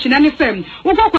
hyina ne fam wokɔ